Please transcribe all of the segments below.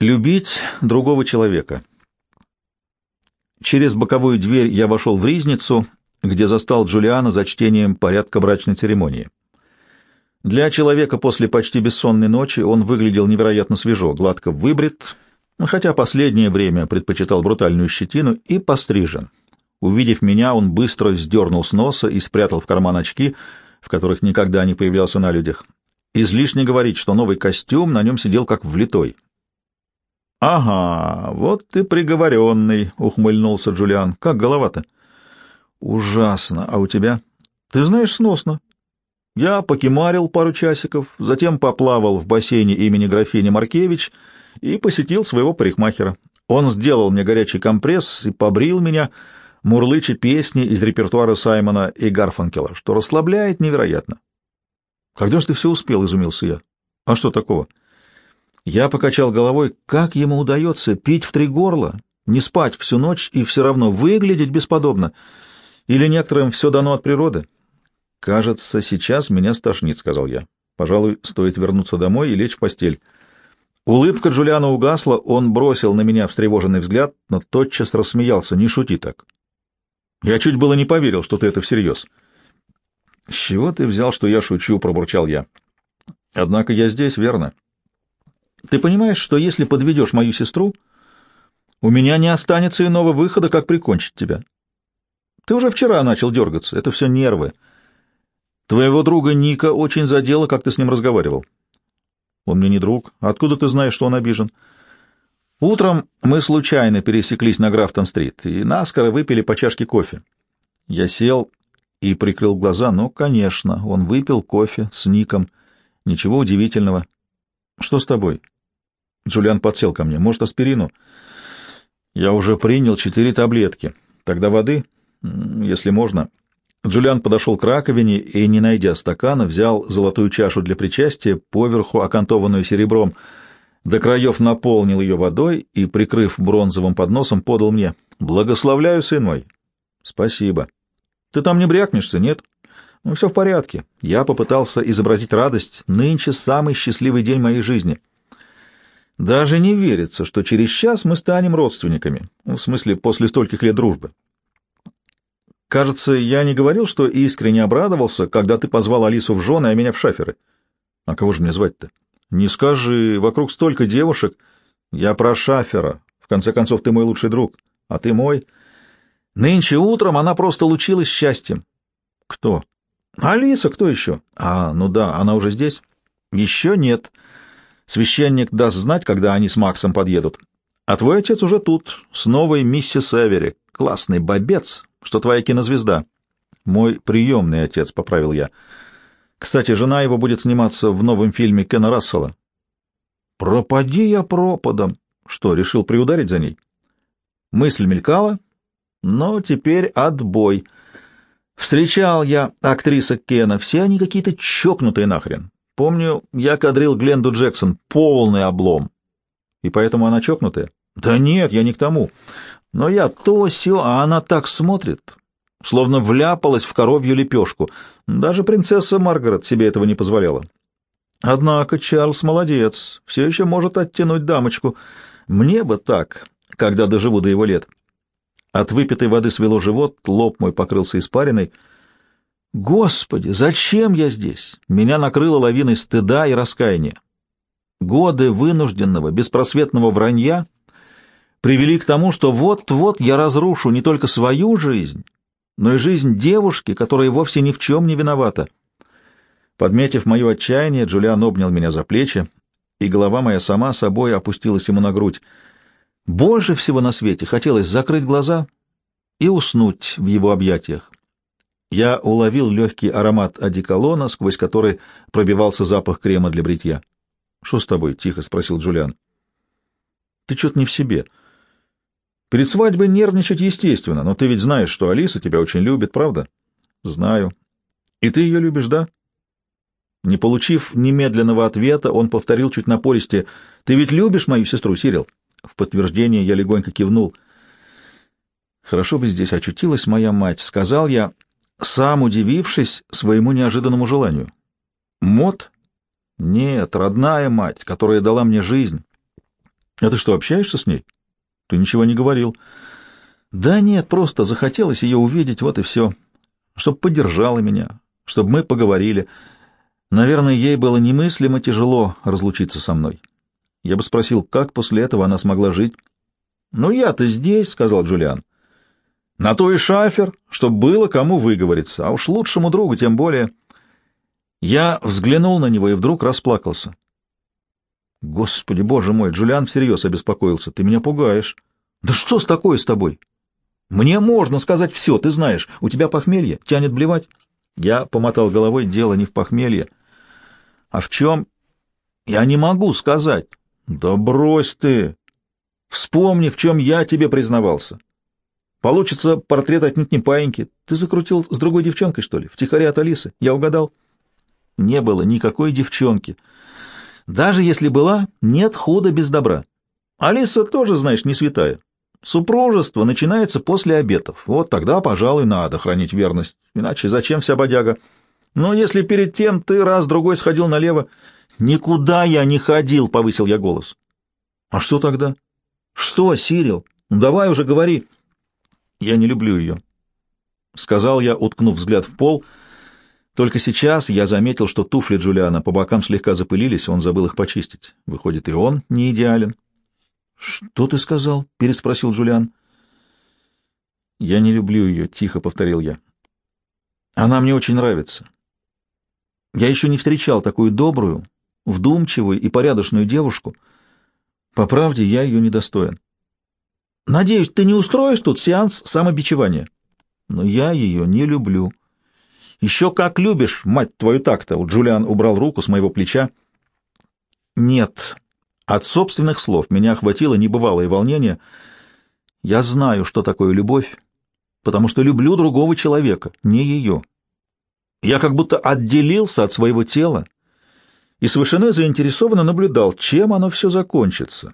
Любить другого человека. Через боковую дверь я вошел в ризницу, где застал Джулиана за чтением порядка брачной церемонии. Для человека после почти бессонной ночи он выглядел невероятно свежо, гладко выбрит, хотя последнее время предпочитал брутальную щетину, и пострижен. Увидев меня, он быстро сдернул с носа и спрятал в карман очки, в которых никогда не появлялся на людях. Излишне говорить, что новый костюм на нем сидел как влитой. — Ага, вот ты приговоренный, — ухмыльнулся Джулиан. — Как голова-то? — Ужасно. А у тебя? — Ты знаешь, сносно. Я покемарил пару часиков, затем поплавал в бассейне имени графини Маркевич и посетил своего парикмахера. Он сделал мне горячий компресс и побрил меня, мурлыча песни из репертуара Саймона и Гарфанкела, что расслабляет невероятно. — Когда ж ты все успел? — изумился я. — А что такого? — я покачал головой, как ему удается пить в три горла, не спать всю ночь и все равно выглядеть бесподобно. Или некоторым все дано от природы? Кажется, сейчас меня стошнит, — сказал я. Пожалуй, стоит вернуться домой и лечь в постель. Улыбка Джулиана угасла, он бросил на меня встревоженный взгляд, но тотчас рассмеялся. Не шути так. Я чуть было не поверил, что ты это всерьез. — С чего ты взял, что я шучу? — пробурчал я. — Однако я здесь, верно? — ты понимаешь, что если подведешь мою сестру, у меня не останется иного выхода, как прикончить тебя. Ты уже вчера начал дергаться, это все нервы. Твоего друга Ника очень задело, как ты с ним разговаривал. Он мне не друг. Откуда ты знаешь, что он обижен? Утром мы случайно пересеклись на Графтон-стрит и наскоро выпили по чашке кофе. Я сел и прикрыл глаза, но, конечно, он выпил кофе с Ником. Ничего удивительного. Что с тобой? Джулиан подсел ко мне. Может, аспирину? Я уже принял четыре таблетки. Тогда воды, если можно. Джулиан подошел к раковине и, не найдя стакана, взял золотую чашу для причастия, поверху окантованную серебром, до краев наполнил ее водой и, прикрыв бронзовым подносом, подал мне. «Благословляю, сын мой». «Спасибо». «Ты там не брякнешься, нет?» «Ну, все в порядке. Я попытался изобразить радость. Нынче самый счастливый день моей жизни». Даже не верится, что через час мы станем родственниками, ну, в смысле, после стольких лет дружбы. Кажется, я не говорил, что искренне обрадовался, когда ты позвал Алису в жены, а меня в шаферы. А кого же мне звать-то? Не скажи, вокруг столько девушек. Я про шафера. В конце концов, ты мой лучший друг, а ты мой. Нынче утром она просто лучилась счастьем. Кто? Алиса, кто еще? А, ну да, она уже здесь? Еще нет. — Священник даст знать, когда они с Максом подъедут. А твой отец уже тут, с новой миссис Эвери. Классный бобец, что твоя кинозвезда. Мой приемный отец, — поправил я. Кстати, жена его будет сниматься в новом фильме Кена Рассела. Пропади я пропадом. Что, решил приударить за ней? Мысль мелькала, но теперь отбой. Встречал я актриса Кена, все они какие-то чокнутые нахрен. Помню, я кадрил Гленду Джексон, полный облом. И поэтому она чокнутая? Да нет, я не к тому. Но я то все, а она так смотрит, словно вляпалась в коровью лепешку. Даже принцесса Маргарет себе этого не позволяла. Однако Чарльз молодец, все еще может оттянуть дамочку. Мне бы так, когда доживу до его лет. От выпитой воды свело живот, лоб мой покрылся испариной — Господи, зачем я здесь? Меня накрыла лавиной стыда и раскаяния. Годы вынужденного, беспросветного вранья привели к тому, что вот-вот я разрушу не только свою жизнь, но и жизнь девушки, которая вовсе ни в чем не виновата. Подметив мое отчаяние, Джулиан обнял меня за плечи, и голова моя сама собой опустилась ему на грудь. Больше всего на свете хотелось закрыть глаза и уснуть в его объятиях. Я уловил легкий аромат одеколона, сквозь который пробивался запах крема для бритья. — Что с тобой? — тихо спросил Джулиан. — Ты что-то не в себе. Перед свадьбой нервничать естественно, но ты ведь знаешь, что Алиса тебя очень любит, правда? — Знаю. — И ты ее любишь, да? Не получив немедленного ответа, он повторил чуть напористе. — Ты ведь любишь мою сестру, Сирил? В подтверждение я легонько кивнул. — Хорошо бы здесь очутилась моя мать, — сказал я, сам удивившись своему неожиданному желанию. Мот? Нет, родная мать, которая дала мне жизнь. А ты что, общаешься с ней? Ты ничего не говорил. Да нет, просто захотелось ее увидеть, вот и все. Чтоб поддержала меня, чтобы мы поговорили. Наверное, ей было немыслимо тяжело разлучиться со мной. Я бы спросил, как после этого она смогла жить. «Ну, я-то здесь», — сказал Джулиан. «На то и шафер, чтоб было кому выговориться, а уж лучшему другу тем более». Я взглянул на него и вдруг расплакался. Господи, боже мой, Джулиан всерьез обеспокоился. Ты меня пугаешь. Да что с такое с тобой? Мне можно сказать все, ты знаешь. У тебя похмелье, тянет блевать. Я помотал головой, дело не в похмелье. А в чем? Я не могу сказать. Да брось ты. Вспомни, в чем я тебе признавался. Получится портрет отнюдь не паиньки. Ты закрутил с другой девчонкой, что ли? Втихаря от Алисы. Я угадал? Не было никакой девчонки. Даже если была, нет худа без добра. Алиса тоже, знаешь, не святая. Супружество начинается после обетов. Вот тогда, пожалуй, надо хранить верность. Иначе зачем вся бодяга? Но если перед тем ты раз-другой сходил налево... Никуда я не ходил, — повысил я голос. А что тогда? Что, Сирил? Давай уже говори. Я не люблю ее, — сказал я, уткнув взгляд в пол, — только сейчас я заметил, что туфли Джулиана по бокам слегка запылились, он забыл их почистить. Выходит, и он не идеален. — Что ты сказал? — переспросил Джулиан. — Я не люблю ее, — тихо повторил я. — Она мне очень нравится. Я еще не встречал такую добрую, вдумчивую и порядочную девушку. По правде, я ее недостоин. Надеюсь, ты не устроишь тут сеанс самобичевания. Но я ее не люблю. Еще как любишь, мать твою так-то!» Джулиан убрал руку с моего плеча. «Нет». От собственных слов меня охватило небывалое волнение. Я знаю, что такое любовь, потому что люблю другого человека, не ее. Я как будто отделился от своего тела и с вышины заинтересованно наблюдал, чем оно все закончится.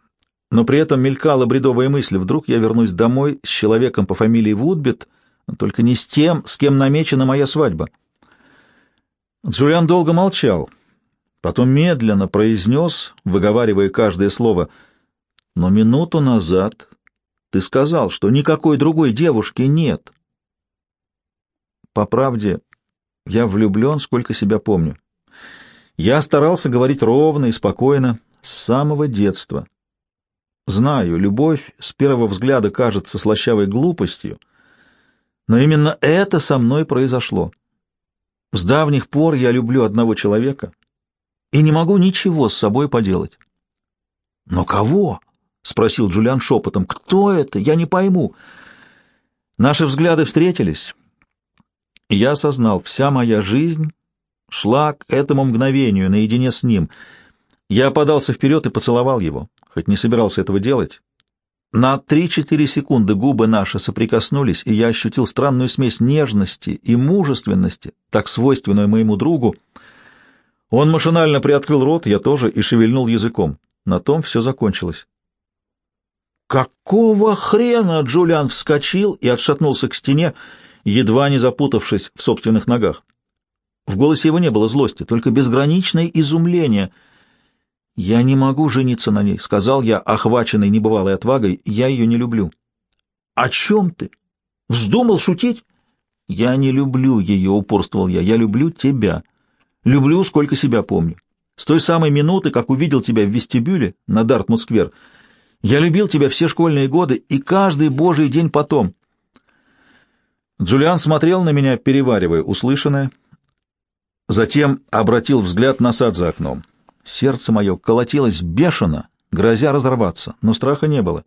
Но при этом мелькала бредовая мысль, вдруг я вернусь домой с человеком по фамилии Вудбит — только не с тем, с кем намечена моя свадьба. Джулиан долго молчал, потом медленно произнес, выговаривая каждое слово, «Но минуту назад ты сказал, что никакой другой девушки нет». По правде, я влюблен, сколько себя помню. Я старался говорить ровно и спокойно с самого детства. Знаю, любовь с первого взгляда кажется слащавой глупостью — но именно это со мной произошло. С давних пор я люблю одного человека и не могу ничего с собой поделать. «Но кого?» — спросил Джулиан шепотом. «Кто это? Я не пойму». Наши взгляды встретились, я осознал, вся моя жизнь шла к этому мгновению наедине с ним. Я подался вперед и поцеловал его, хоть не собирался этого делать. На три-четыре секунды губы наши соприкоснулись, и я ощутил странную смесь нежности и мужественности, так свойственную моему другу. Он машинально приоткрыл рот, я тоже, и шевельнул языком. На том все закончилось. «Какого хрена?» — Джулиан вскочил и отшатнулся к стене, едва не запутавшись в собственных ногах. В голосе его не было злости, только безграничное изумление — «Я не могу жениться на ней», — сказал я, охваченный небывалой отвагой. «Я ее не люблю». «О чем ты? Вздумал шутить?» «Я не люблю ее», — упорствовал я. «Я люблю тебя. Люблю, сколько себя помню. С той самой минуты, как увидел тебя в вестибюле на Дартмут-сквер, я любил тебя все школьные годы и каждый божий день потом». Джулиан смотрел на меня, переваривая услышанное, затем обратил взгляд на сад за окном. Сердце мое колотилось бешено, грозя разорваться, но страха не было.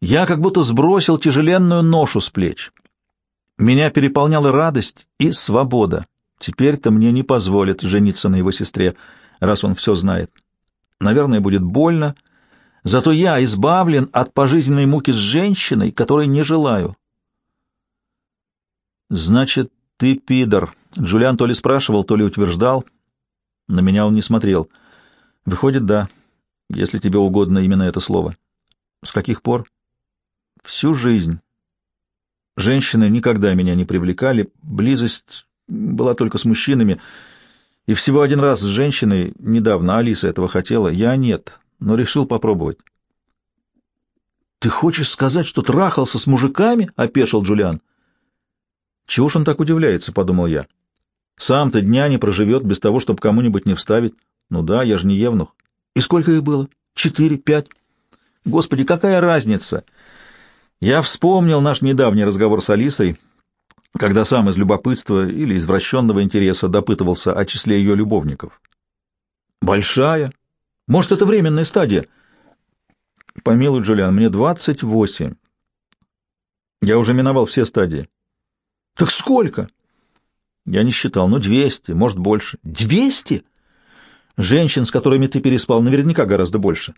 Я как будто сбросил тяжеленную ношу с плеч. Меня переполняла радость и свобода. Теперь-то мне не позволят жениться на его сестре, раз он все знает. Наверное, будет больно, зато я избавлен от пожизненной муки с женщиной, которой не желаю. «Значит, ты пидор», — Джулиан то ли спрашивал, то ли утверждал. На меня он не смотрел. Выходит, да, если тебе угодно именно это слово. С каких пор? Всю жизнь. Женщины никогда меня не привлекали, близость была только с мужчинами, и всего один раз с женщиной, недавно Алиса этого хотела, я нет, но решил попробовать. «Ты хочешь сказать, что трахался с мужиками?» — опешил Джулиан. «Чего ж он так удивляется?» — подумал я. «Сам-то дня не проживет без того, чтобы кому-нибудь не вставить. Ну да, я же не евнух. И сколько их было? Четыре, пять? Господи, какая разница?» Я вспомнил наш недавний разговор с Алисой, когда сам из любопытства или извращенного интереса допытывался о числе ее любовников. «Большая. Может, это временная стадия?» Помилуй, Джулиан, мне двадцать восемь. Я уже миновал все стадии. Так сколько? Я не считал. Ну, двести, может, больше. Двести? Женщин, с которыми ты переспал, наверняка гораздо больше.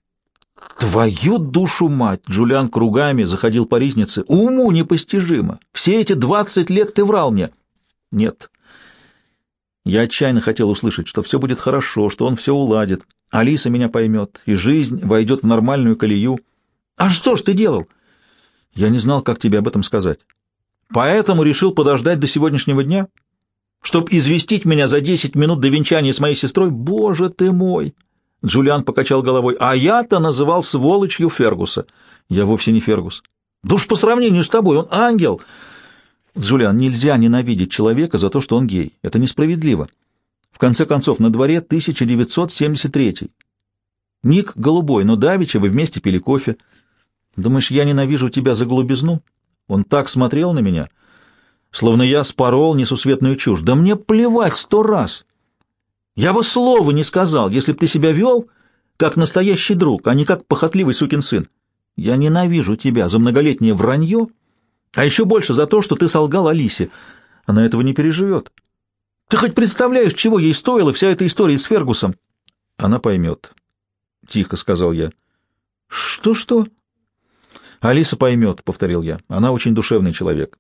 Твою душу мать! Джулиан кругами заходил по ризнице. Уму непостижимо. Все эти двадцать лет ты врал мне. Нет. Я отчаянно хотел услышать, что все будет хорошо, что он все уладит. Алиса меня поймет, и жизнь войдет в нормальную колею. А что ж ты делал? Я не знал, как тебе об этом сказать. Поэтому решил подождать до сегодняшнего дня, чтобы известить меня за десять минут до венчания с моей сестрой. Боже ты мой! Джулиан покачал головой. А я-то называл сволочью Фергуса. Я вовсе не Фергус. Да уж по сравнению с тобой, он ангел. Джулиан, нельзя ненавидеть человека за то, что он гей. Это несправедливо. В конце концов, на дворе 1973. Ник голубой, но давеча вы вместе пили кофе. Думаешь, я ненавижу тебя за голубизну? Он так смотрел на меня, словно я спорол несусветную чушь. Да мне плевать сто раз. Я бы слова не сказал, если б ты себя вел как настоящий друг, а не как похотливый сукин сын. Я ненавижу тебя за многолетнее вранье, а еще больше за то, что ты солгал Алисе. Она этого не переживет. Ты хоть представляешь, чего ей стоила вся эта история с Фергусом? Она поймет. Тихо сказал я. Что-что? Алиса поймет, повторил я. Она очень душевный человек.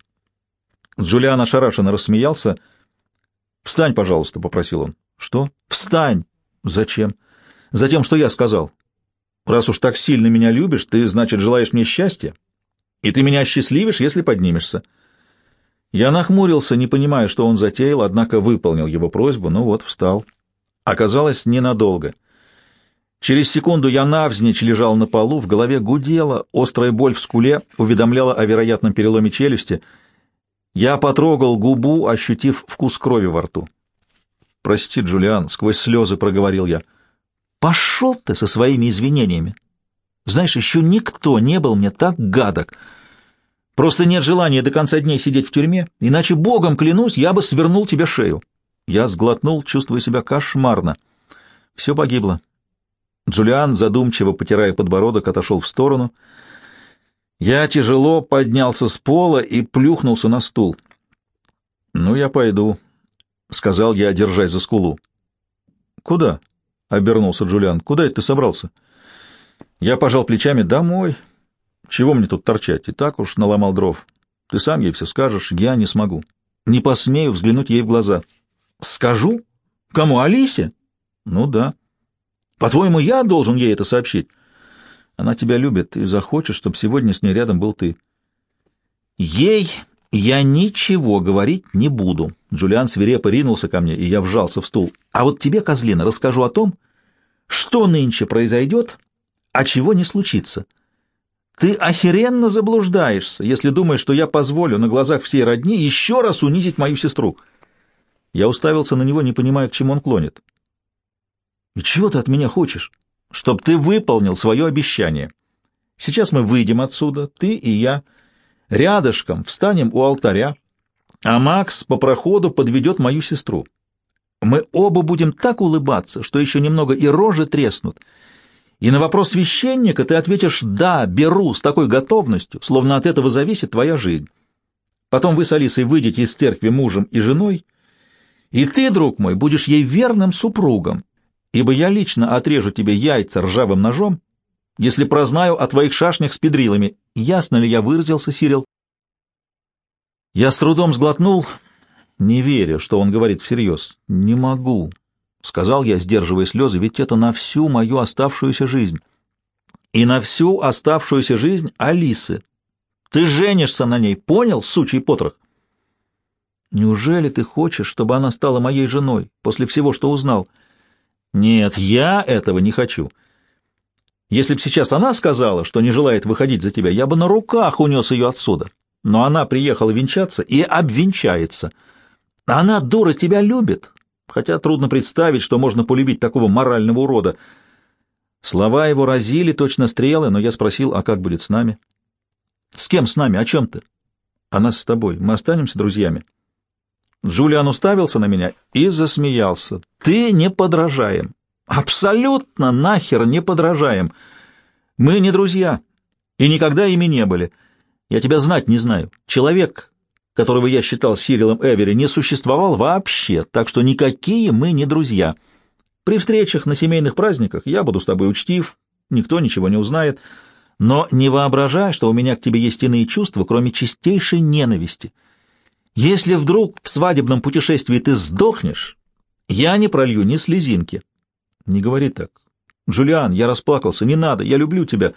Джулиан ошарашенно рассмеялся. «Встань, пожалуйста», — попросил он. «Что? Встань!» «Зачем?» «Затем, что я сказал. Раз уж так сильно меня любишь, ты, значит, желаешь мне счастья, и ты меня счастливишь, если поднимешься». Я нахмурился, не понимая, что он затеял, однако выполнил его просьбу, ну вот, встал. Оказалось, ненадолго. Через секунду я навзничь лежал на полу, в голове гудела, острая боль в скуле уведомляла о вероятном переломе челюсти. Я потрогал губу, ощутив вкус крови во рту. «Прости, Джулиан», — сквозь слезы проговорил я. «Пошел ты со своими извинениями! Знаешь, еще никто не был мне так гадок!» Просто нет желания до конца дней сидеть в тюрьме, иначе, богом клянусь, я бы свернул тебе шею. Я сглотнул, чувствуя себя кошмарно. Все погибло. Джулиан, задумчиво потирая подбородок, отошел в сторону. Я тяжело поднялся с пола и плюхнулся на стул. «Ну, я пойду», — сказал я, держась за скулу. «Куда?» — обернулся Джулиан. «Куда это ты собрался?» Я пожал плечами. «Домой». Чего мне тут торчать? И так уж наломал дров. Ты сам ей все скажешь, я не смогу. Не посмею взглянуть ей в глаза. Скажу? Кому, Алисе? Ну да. По-твоему, я должен ей это сообщить? Она тебя любит и захочет, чтобы сегодня с ней рядом был ты. Ей я ничего говорить не буду. Джулиан свирепо ринулся ко мне, и я вжался в стул. А вот тебе, козлина, расскажу о том, что нынче произойдет, а чего не случится. Ты охеренно заблуждаешься, если думаешь, что я позволю на глазах всей родни еще раз унизить мою сестру. Я уставился на него, не понимая, к чему он клонит. И чего ты от меня хочешь? Чтоб ты выполнил свое обещание. Сейчас мы выйдем отсюда, ты и я, рядышком встанем у алтаря, а Макс по проходу подведет мою сестру. Мы оба будем так улыбаться, что еще немного и рожи треснут, и на вопрос священника ты ответишь «да, беру» с такой готовностью, словно от этого зависит твоя жизнь. Потом вы с Алисой выйдете из церкви мужем и женой, и ты, друг мой, будешь ей верным супругом, ибо я лично отрежу тебе яйца ржавым ножом, если прознаю о твоих шашнях с педрилами. Ясно ли я выразился, Сирил? Я с трудом сглотнул, не веря, что он говорит всерьез. Не могу. — сказал я, сдерживая слезы, — ведь это на всю мою оставшуюся жизнь. И на всю оставшуюся жизнь Алисы. Ты женишься на ней, понял, сучий потрох? Неужели ты хочешь, чтобы она стала моей женой после всего, что узнал? Нет, я этого не хочу. Если б сейчас она сказала, что не желает выходить за тебя, я бы на руках унес ее отсюда. Но она приехала венчаться и обвенчается. Она, дура, тебя любит, хотя трудно представить, что можно полюбить такого морального урода. Слова его разили точно стрелы, но я спросил, а как будет с нами? — С кем с нами? О чем ты? — А нас с тобой. Мы останемся друзьями. Джулиан уставился на меня и засмеялся. — Ты не подражаем. Абсолютно нахер не подражаем. Мы не друзья и никогда ими не были. Я тебя знать не знаю. Человек, которого я считал Сирилом Эвери, не существовал вообще, так что никакие мы не друзья. При встречах на семейных праздниках я буду с тобой учтив, никто ничего не узнает, но не воображай, что у меня к тебе есть иные чувства, кроме чистейшей ненависти. Если вдруг в свадебном путешествии ты сдохнешь, я не пролью ни слезинки. Не говори так. Джулиан, я расплакался, не надо, я люблю тебя.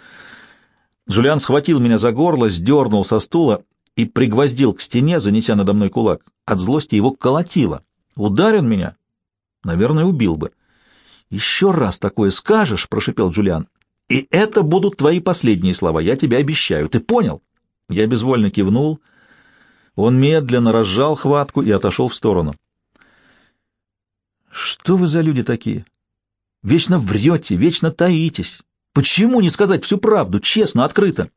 Джулиан схватил меня за горло, сдернул со стула и пригвоздил к стене, занеся надо мной кулак. От злости его колотило. Ударил меня, наверное, убил бы. «Еще раз такое скажешь», — прошипел Джулиан, — «и это будут твои последние слова, я тебе обещаю. Ты понял?» Я безвольно кивнул. Он медленно разжал хватку и отошел в сторону. «Что вы за люди такие? Вечно врете, вечно таитесь. Почему не сказать всю правду, честно, открыто?»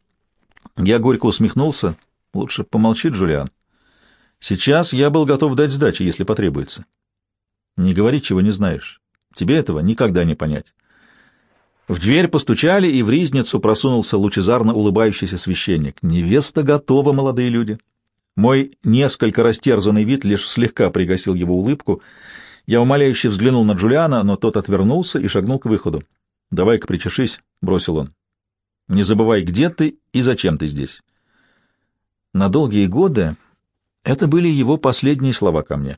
Я горько усмехнулся. «Лучше помолчи, Джулиан. Сейчас я был готов дать сдачи, если потребуется. Не говори, чего не знаешь. Тебе этого никогда не понять». В дверь постучали, и в ризницу просунулся лучезарно улыбающийся священник. «Невеста готова, молодые люди». Мой несколько растерзанный вид лишь слегка пригасил его улыбку — я умоляюще взглянул на Джулиана, но тот отвернулся и шагнул к выходу. «Давай-ка причешись», — бросил он. «Не забывай, где ты и зачем ты здесь». На долгие годы это были его последние слова ко мне.